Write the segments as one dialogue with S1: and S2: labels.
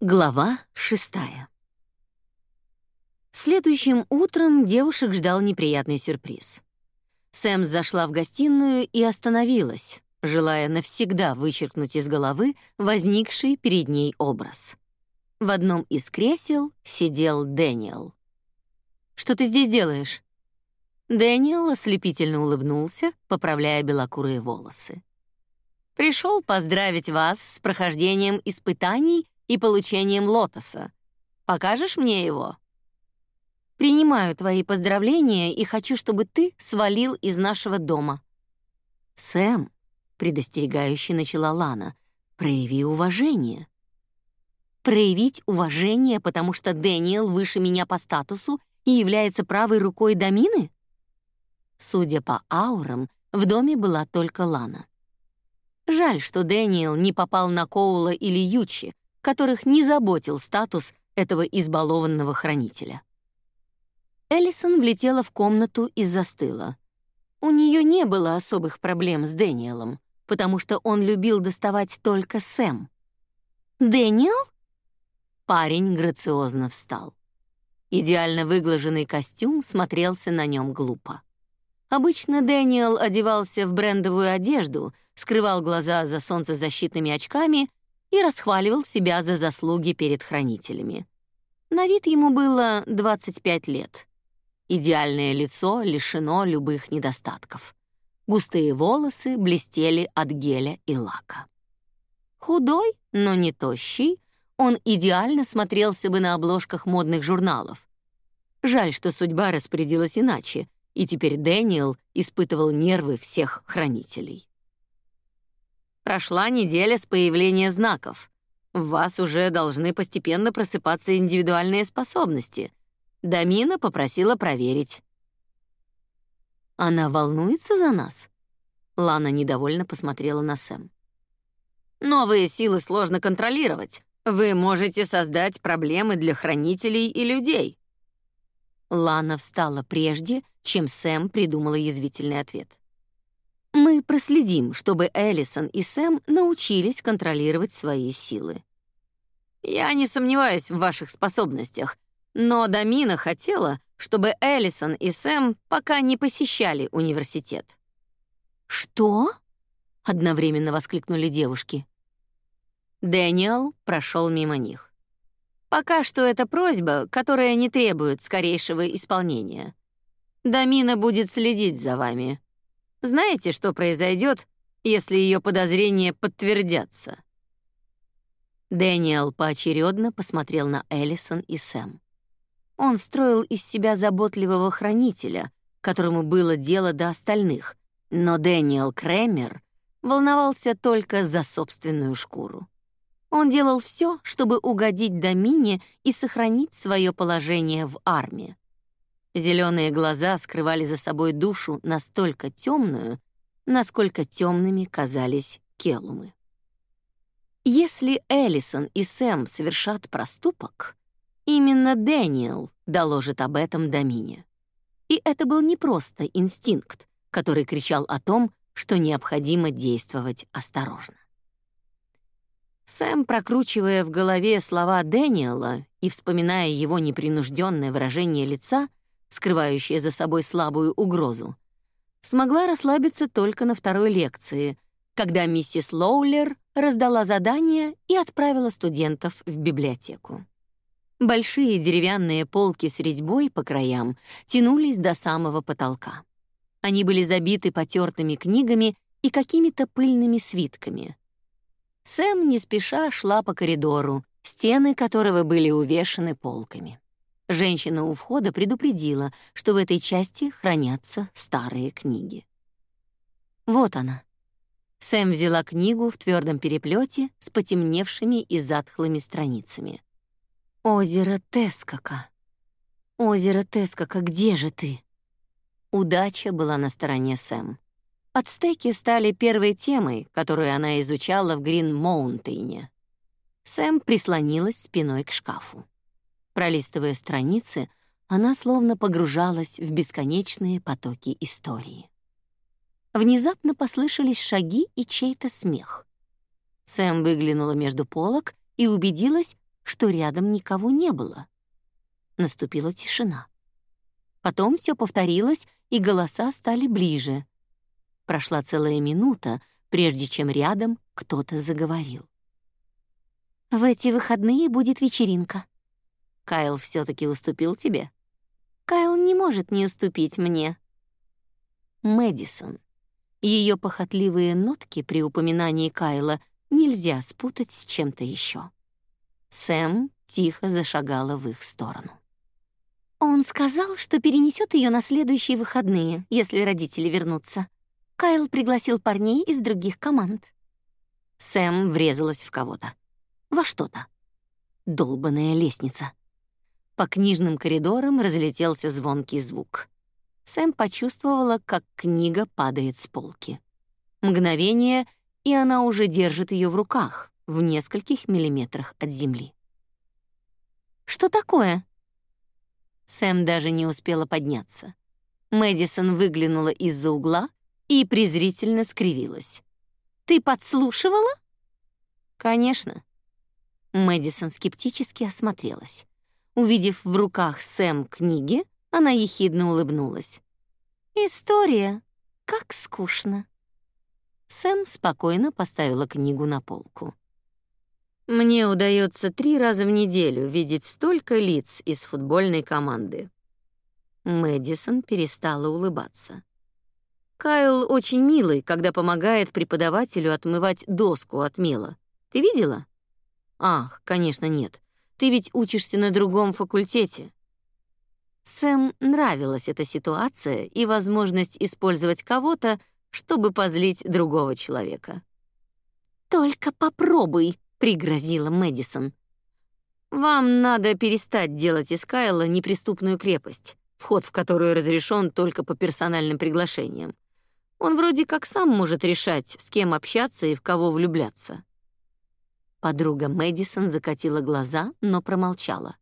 S1: Глава шестая. Следующим утром девушек ждал неприятный сюрприз. Сэм зашла в гостиную и остановилась, желая навсегда вычеркнуть из головы возникший перед ней образ. В одном из кресел сидел Дэниел. «Что ты здесь делаешь?» Дэниел ослепительно улыбнулся, поправляя белокурые волосы. «Пришел поздравить вас с прохождением испытаний и получением лотоса. Покажешь мне его? Принимаю твои поздравления и хочу, чтобы ты свалил из нашего дома. Сэм, предостерегающе начала Лана, прояви уважение. Проявить уважение, потому что Дэниел выше меня по статусу и является правой рукой Дамины? Судя по аурам, в доме была только Лана. Жаль, что Дэниел не попал на Коула или Ючи, которых не заботил статус этого избалованного хранителя. Эллисон влетела в комнату и застыла. У нее не было особых проблем с Дэниелом, потому что он любил доставать только Сэм. «Дэниел?» Парень грациозно встал. Идеально выглаженный костюм смотрелся на нем глупо. Обычно Дэниел одевался в брендовую одежду, скрывал глаза за солнцезащитными очками и расхваливал себя за заслуги перед хранителями. На вид ему было 25 лет. Идеальное лицо лишено любых недостатков. Густые волосы блестели от геля и лака. Худой, но не тощий, он идеально смотрелся бы на обложках модных журналов. Жаль, что судьба распорядилась иначе, и теперь Дэниел испытывал нервы всех хранителей. Прошла неделя с появления знаков. В вас уже должны постепенно просыпаться индивидуальные способности. Дамина попросила проверить. Она волнуется за нас? Лана недовольно посмотрела на Сэм. Новые силы сложно контролировать. Вы можете создать проблемы для хранителей и людей. Лана встала прежде, чем Сэм придумала язвительный ответ. Мы проследим, чтобы Эллисон и Сэм научились контролировать свои силы. Я не сомневаюсь в ваших способностях, но Дамина хотела, чтобы Эллисон и Сэм пока не посещали университет. Что? одновременно воскликнули девушки. Дэниел прошел мимо них. Пока что это просьба, которая не требует скорейшего исполнения. Дамина будет следить за вами. Знаете, что произойдет, если ее подозрения подтвердятся?» Дэниел поочередно посмотрел на Эллисон и Сэм. Он строил из себя заботливого хранителя, которому было дело до остальных, но Дэниел Кремер волновался только за собственную шкуру. Он делал все, чтобы угодить Домине и сохранить свое положение в армии. Зеленые глаза скрывали за собой душу настолько темную, насколько темными казались келумы. Если Эллисон и Сэм совершат проступок, именно Дэниел доложит об этом Домине. И это был не просто инстинкт, который кричал о том, что необходимо действовать осторожно. Сэм, прокручивая в голове слова Дэниела и вспоминая его непринужденное выражение лица, скрывающая за собой слабую угрозу, смогла расслабиться только на второй лекции, когда миссис Лоулер раздала задание и отправила студентов в библиотеку. Большие деревянные полки с резьбой по краям тянулись до самого потолка. Они были забиты потертыми книгами и какими-то пыльными свитками. Сэм не спеша шла по коридору, стены которого были увешаны полками. Женщина у входа предупредила, что в этой части хранятся старые книги. Вот она. Сэм взяла книгу в твердом переплете с потемневшими и затхлыми страницами. Озеро Тескака. Озеро Тескака, где же ты? Удача была на стороне Сэм. Ацтеки стали первой темой, которую она изучала в Грин-Моунтейне. Сэм прислонилась спиной к шкафу. Пролистывая страницы, она словно погружалась в бесконечные потоки истории. Внезапно послышались шаги и чей-то смех. Сэм выглянула между полок и убедилась, что рядом никого не было. Наступила тишина. Потом все повторилось, и голоса стали ближе. Прошла целая минута, прежде чем рядом кто-то заговорил. «В эти выходные будет вечеринка». «Кайл все таки уступил тебе?» «Кайл не может не уступить мне». Мэдисон. Ее похотливые нотки при упоминании Кайла нельзя спутать с чем-то еще. Сэм тихо зашагала в их сторону. Он сказал, что перенесет ее на следующие выходные, если родители вернутся. Кайл пригласил парней из других команд. Сэм врезалась в кого-то. Во что-то. Долбаная лестница. По книжным коридорам разлетелся звонкий звук. Сэм почувствовала, как книга падает с полки. Мгновение, и она уже держит ее в руках, в нескольких миллиметрах от земли. «Что такое?» Сэм даже не успела подняться. Мэдисон выглянула из-за угла и презрительно скривилась. «Ты подслушивала?» «Конечно». Мэдисон скептически осмотрелась. Увидев в руках Сэм книги, она ехидно улыбнулась. «История. Как скучно». Сэм спокойно поставила книгу на полку. Мне удается три раза в неделю видеть столько лиц из футбольной команды. Мэдисон перестала улыбаться. Кайл очень милый, когда помогает преподавателю отмывать доску от мела. Ты видела? Ах, конечно, нет. Ты ведь учишься на другом факультете. Сэм нравилась эта ситуация и возможность использовать кого-то, чтобы позлить другого человека. Только попробуй, пригрозила Мэдисон. Вам надо перестать делать из Кайла неприступную крепость, вход в которую разрешен только по персональным приглашениям. Он вроде как сам может решать, с кем общаться и в кого влюбляться. Подруга Мэдисон закатила глаза, но промолчала.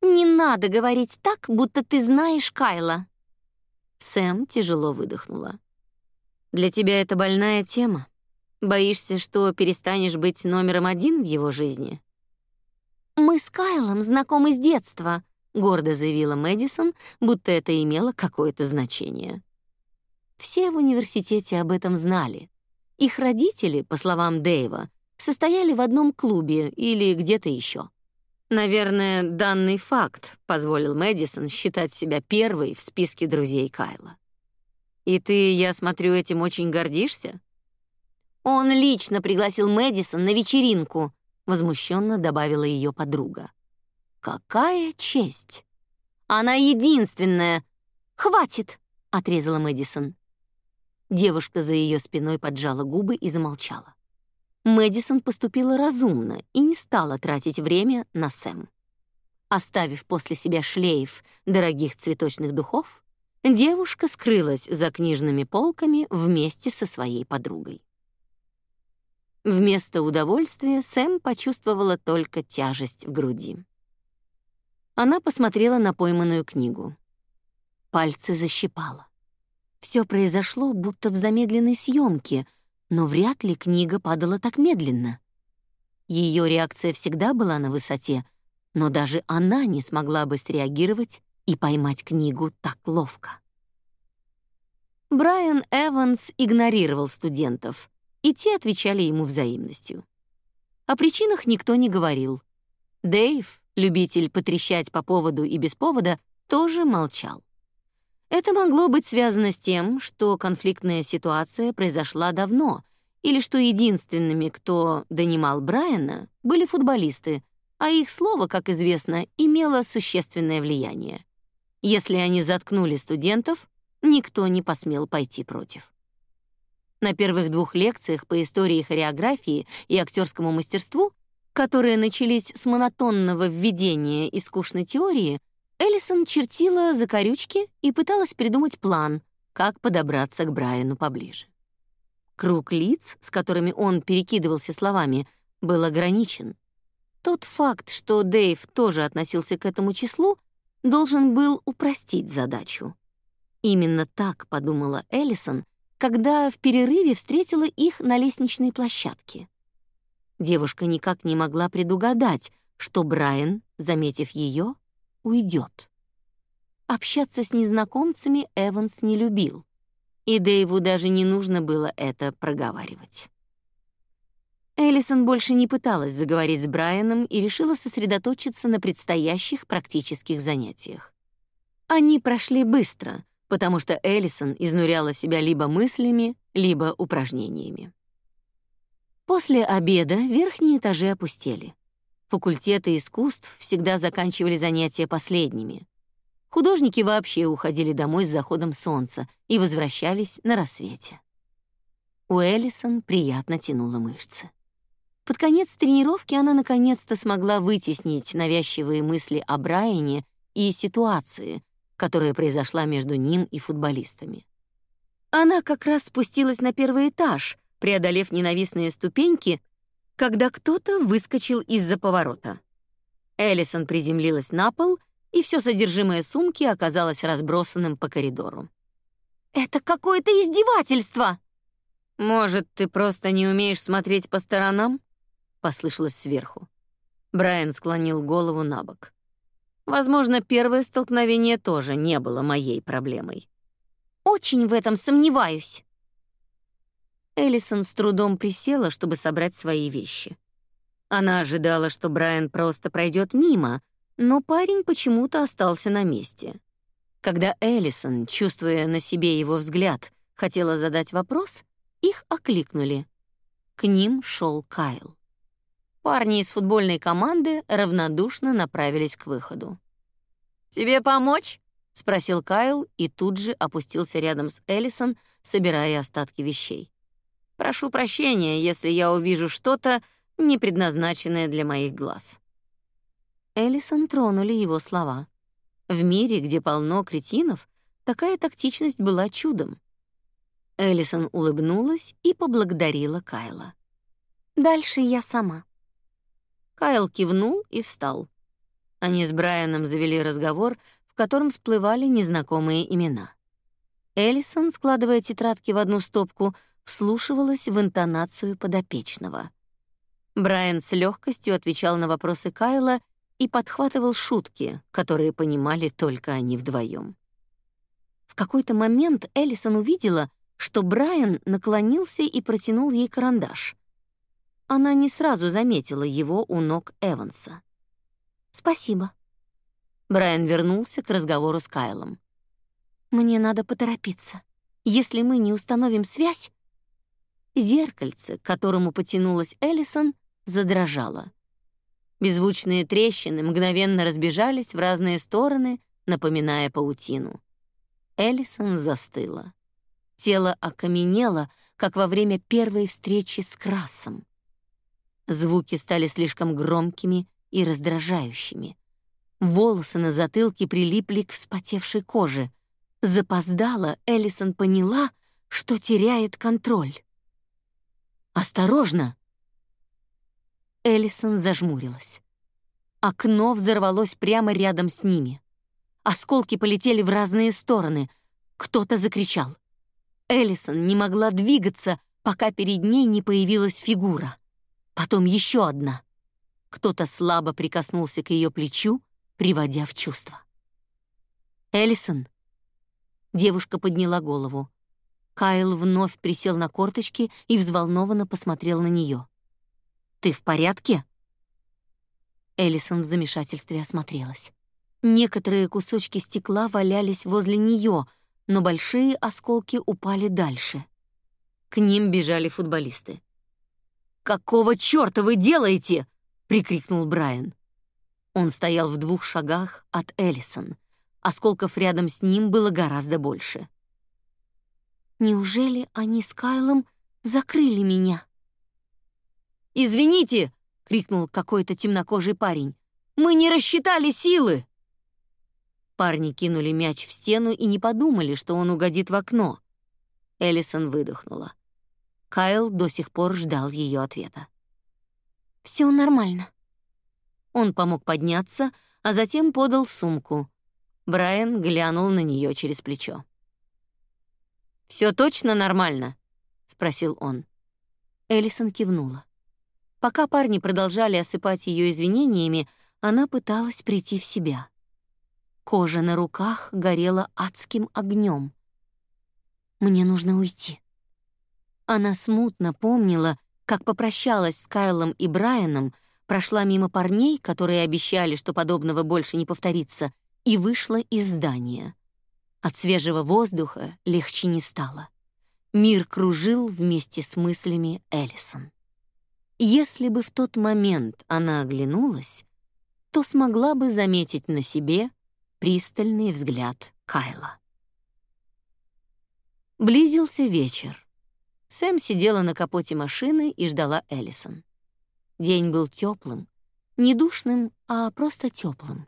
S1: Не надо говорить так, будто ты знаешь Кайла. Сэм тяжело выдохнула. Для тебя это больная тема. Боишься, что перестанешь быть номером один в его жизни? Мы с Кайлом знакомы с детства, гордо заявила Мэдисон, будто это имело какое-то значение. Все в университете об этом знали. Их родители, по словам Дэйва, состояли в одном клубе или где-то еще. Наверное, данный факт позволил Мэдисон считать себя первой в списке друзей Кайла. И ты, я смотрю, этим очень гордишься? Он лично пригласил Мэдисон на вечеринку, возмущенно добавила ее подруга. Какая честь! Она единственная. Хватит, отрезала Мэдисон. Девушка за ее спиной поджала губы и замолчала. Мэдисон поступила разумно и не стала тратить время на Сэм. Оставив после себя шлейф дорогих цветочных духов, девушка скрылась за книжными полками вместе со своей подругой. Вместо удовольствия Сэм почувствовала только тяжесть в груди. Она посмотрела на пойманную книгу. Пальцы защипало. Все произошло будто в замедленной съемке, но вряд ли книга падала так медленно. Ее реакция всегда была на высоте, но даже она не смогла бы среагировать и поймать книгу так ловко. Брайан Эванс игнорировал студентов, и те отвечали ему взаимностью. О причинах никто не говорил. Дэйв, любитель потрещать по поводу и без повода, тоже молчал. Это могло быть связано с тем, что конфликтная ситуация произошла давно, или что единственными, кто донимал Брайана, были футболисты, а их слово, как известно, имело существенное влияние. Если они заткнули студентов, никто не посмел пойти против. На первых двух лекциях по истории хореографии и актерскому мастерству, которые начались с монотонного введения и скучной теории, Эллисон чертила закорючки и пыталась придумать план, как подобраться к Брайану поближе. Круг лиц, с которыми он перекидывался словами, был ограничен. Тот факт, что Дэйв тоже относился к этому числу, должен был упростить задачу. Именно так подумала Эллисон, когда в перерыве встретила их на лестничной площадке. Девушка никак не могла предугадать, что Брайан, заметив ее, уйдет. Общаться с незнакомцами Эванс не любил, и Дэйву даже не нужно было это проговаривать. Эллисон больше не пыталась заговорить с Брайаном и решила сосредоточиться на предстоящих практических занятиях. Они прошли быстро, потому что Эллисон изнуряла себя либо мыслями, либо упражнениями. После обеда верхние этажи опустели. Факультеты искусств всегда заканчивали занятия последними. Художники вообще уходили домой с заходом солнца и возвращались на рассвете. У Эллисон приятно тянуло мышцы. Под конец тренировки она наконец-то смогла вытеснить навязчивые мысли о Брайане и ситуации, которая произошла между ним и футболистами. Она как раз спустилась на первый этаж, преодолев ненавистные ступеньки, когда кто-то выскочил из-за поворота. Эллисон приземлилась на пол, и все содержимое сумки оказалось разбросанным по коридору. «Это какое-то издевательство!» «Может, ты просто не умеешь смотреть по сторонам?» — послышалось сверху. Брайан склонил голову на бок. Возможно, первое столкновение тоже не было моей проблемой. Очень в этом сомневаюсь. Эллисон с трудом присела, чтобы собрать свои вещи. Она ожидала, что Брайан просто пройдет мимо, но парень почему-то остался на месте. Когда Эллисон, чувствуя на себе его взгляд, хотела задать вопрос, их окликнули. К ним шел Кайл. Парни из футбольной команды равнодушно направились к выходу. «Тебе помочь?» — спросил Кайл и тут же опустился рядом с Эллисон, собирая остатки вещей. «Прошу прощения, если я увижу что-то, не предназначенное для моих глаз». Эллисон тронули его слова. В мире, где полно кретинов, такая тактичность была чудом. Эллисон улыбнулась и поблагодарила Кайла. «Дальше я сама». Кайл кивнул и встал. Они с Брайаном завели разговор, в котором всплывали незнакомые имена. Эллисон, складывая тетрадки в одну стопку, вслушивалась в интонацию подопечного. Брайан с легкостью отвечал на вопросы Кайла и подхватывал шутки, которые понимали только они вдвоем. В какой-то момент Эллисон увидела, что Брайан наклонился и протянул ей карандаш. Она не сразу заметила его у ног Эванса. «Спасибо». Брайан вернулся к разговору с Кайлом. «Мне надо поторопиться. Если мы не установим связь...» Зеркальце, к которому потянулась Эллисон, задрожало. Беззвучные трещины мгновенно разбежались в разные стороны, напоминая паутину. Эллисон застыла. Тело окаменело, как во время первой встречи с Красом. Звуки стали слишком громкими и раздражающими. Волосы на затылке прилипли к вспотевшей коже. Запоздала, Эллисон поняла, что теряет контроль. «Осторожно!» Эллисон зажмурилась. Окно взорвалось прямо рядом с ними. Осколки полетели в разные стороны. Кто-то закричал. Эллисон не могла двигаться, пока перед ней не появилась фигура потом еще одна. Кто-то слабо прикоснулся к ее плечу, приводя в чувство. Эллисон. Девушка подняла голову. Кайл вновь присел на корточки и взволнованно посмотрел на нее. Ты в порядке? Эллисон в замешательстве осмотрелась. Некоторые кусочки стекла валялись возле нее, но большие осколки упали дальше. К ним бежали футболисты. «Какого чёрта вы делаете?» — прикрикнул Брайан. Он стоял в двух шагах от Эллисон. Осколков рядом с ним было гораздо больше. «Неужели они с Кайлом закрыли меня?» «Извините!» — крикнул какой-то темнокожий парень. «Мы не рассчитали силы!» Парни кинули мяч в стену и не подумали, что он угодит в окно. Эллисон выдохнула. Кайл до сих пор ждал ее ответа. Все нормально». Он помог подняться, а затем подал сумку. Брайан глянул на нее через плечо. Все точно нормально?» — спросил он. Эллисон кивнула. Пока парни продолжали осыпать ее извинениями, она пыталась прийти в себя. Кожа на руках горела адским огнем. «Мне нужно уйти». Она смутно помнила, как попрощалась с Кайлом и Брайаном, прошла мимо парней, которые обещали, что подобного больше не повторится, и вышла из здания. От свежего воздуха легче не стало. Мир кружил вместе с мыслями Эллисон. Если бы в тот момент она оглянулась, то смогла бы заметить на себе пристальный взгляд Кайла. Близился вечер. Сэм сидела на капоте машины и ждала Эллисон. День был теплым, не душным, а просто теплым.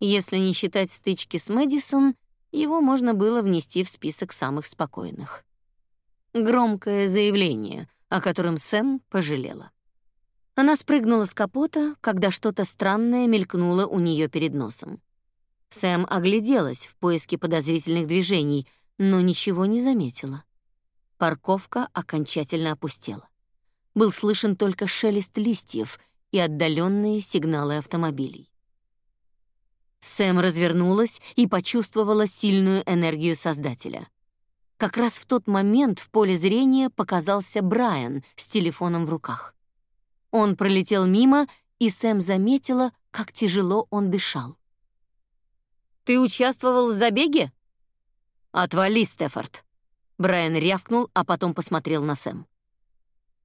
S1: Если не считать стычки с Мэдисон, его можно было внести в список самых спокойных. Громкое заявление, о котором Сэм пожалела. Она спрыгнула с капота, когда что-то странное мелькнуло у нее перед носом. Сэм огляделась в поиске подозрительных движений, но ничего не заметила. Парковка окончательно опустела. Был слышен только шелест листьев и отдаленные сигналы автомобилей. Сэм развернулась и почувствовала сильную энергию Создателя. Как раз в тот момент в поле зрения показался Брайан с телефоном в руках. Он пролетел мимо, и Сэм заметила, как тяжело он дышал. «Ты участвовал в забеге?» «Отвали, Стефорд!» Брайан рявкнул, а потом посмотрел на Сэм.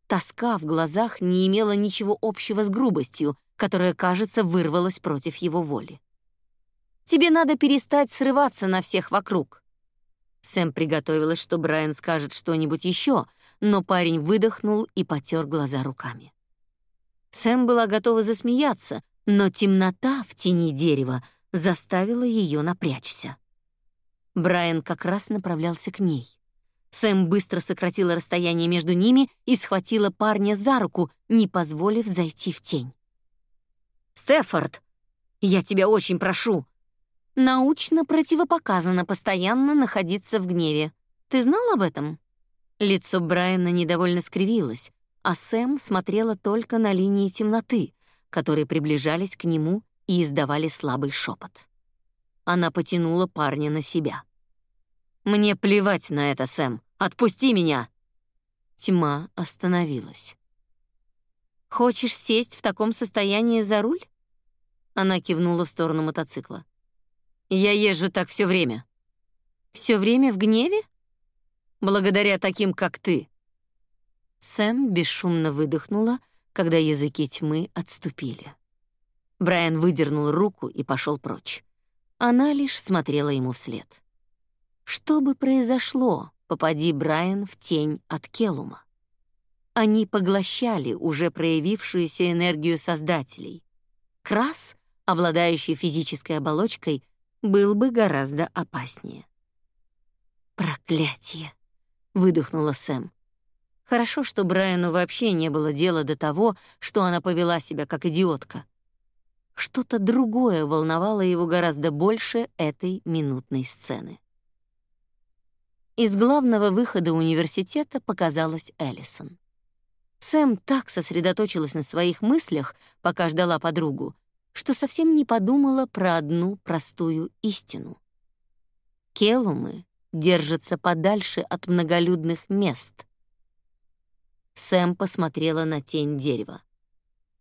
S1: Тоска в глазах не имела ничего общего с грубостью, которая, кажется, вырвалась против его воли. «Тебе надо перестать срываться на всех вокруг. Сэм приготовилась, что Брайан скажет что-нибудь еще, но парень выдохнул и потер глаза руками. Сэм была готова засмеяться, но темнота в тени дерева заставила ее напрячься. Брайан как раз направлялся к ней. Сэм быстро сократила расстояние между ними и схватила парня за руку, не позволив зайти в тень. «Стефорд, я тебя очень прошу, Научно противопоказано постоянно находиться в гневе. Ты знал об этом? Лицо Брайана недовольно скривилось, а Сэм смотрела только на линии темноты, которые приближались к нему и издавали слабый шепот. Она потянула парня на себя. «Мне плевать на это, Сэм. Отпусти меня!» Тьма остановилась. «Хочешь сесть в таком состоянии за руль?» Она кивнула в сторону мотоцикла. Я езжу так все время. Все время в гневе? Благодаря таким, как ты. Сэм бесшумно выдохнула, когда языки тьмы отступили. Брайан выдернул руку и пошел прочь. Она лишь смотрела ему вслед. Что бы произошло, попади Брайан в тень от Келума? Они поглощали уже проявившуюся энергию создателей. Крас, обладающий физической оболочкой, был бы гораздо опаснее. «Проклятие!» — выдохнула Сэм. Хорошо, что Брайану вообще не было дела до того, что она повела себя как идиотка. Что-то другое волновало его гораздо больше этой минутной сцены. Из главного выхода университета показалась Эллисон. Сэм так сосредоточилась на своих мыслях, пока ждала подругу, что совсем не подумала про одну простую истину. Келумы держатся подальше от многолюдных мест. Сэм посмотрела на тень дерева.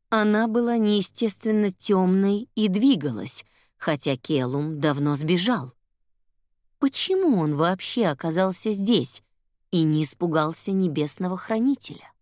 S1: Она была неестественно темной и двигалась, хотя Келум давно сбежал. Почему он вообще оказался здесь и не испугался небесного хранителя?